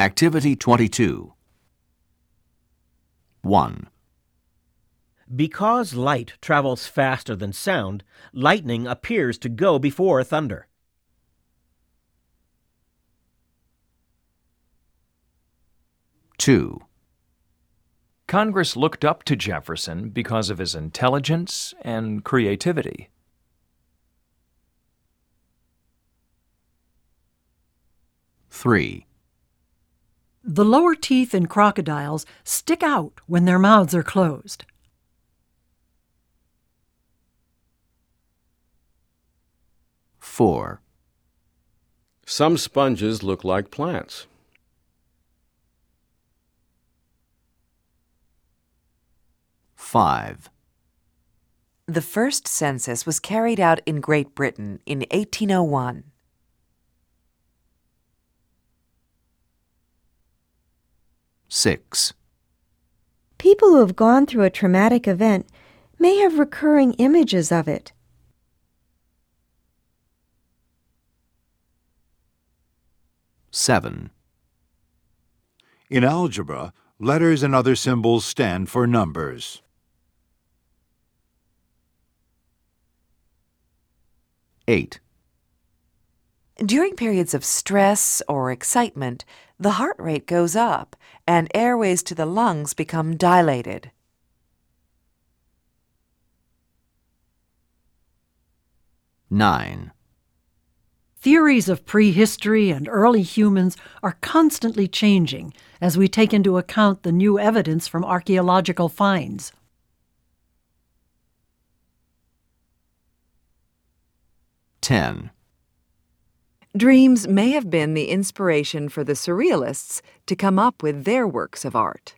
Activity 22. 1, Because light travels faster than sound, lightning appears to go before thunder. two, Congress looked up to Jefferson because of his intelligence and creativity. three, The lower teeth in crocodiles stick out when their mouths are closed. four, Some sponges look like plants. five, The first census was carried out in Great Britain in 1801. Six, People who have gone through a traumatic event may have recurring images of it. seven, In algebra, letters and other symbols stand for numbers. eight, During periods of stress or excitement, the heart rate goes up and airways to the lungs become dilated. nine, Theories of prehistory and early humans are constantly changing as we take into account the new evidence from archaeological finds. ten, Dreams may have been the inspiration for the Surrealists to come up with their works of art.